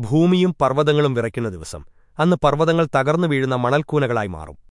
ഭൂമിയും പർവതങ്ങളും വിറയ്ക്കുന്ന ദിവസം. അന്ന് പർവതങ്ങൾ തകർന്നു വീഴുന്ന മണൽക്കൂനകളായി മാറും.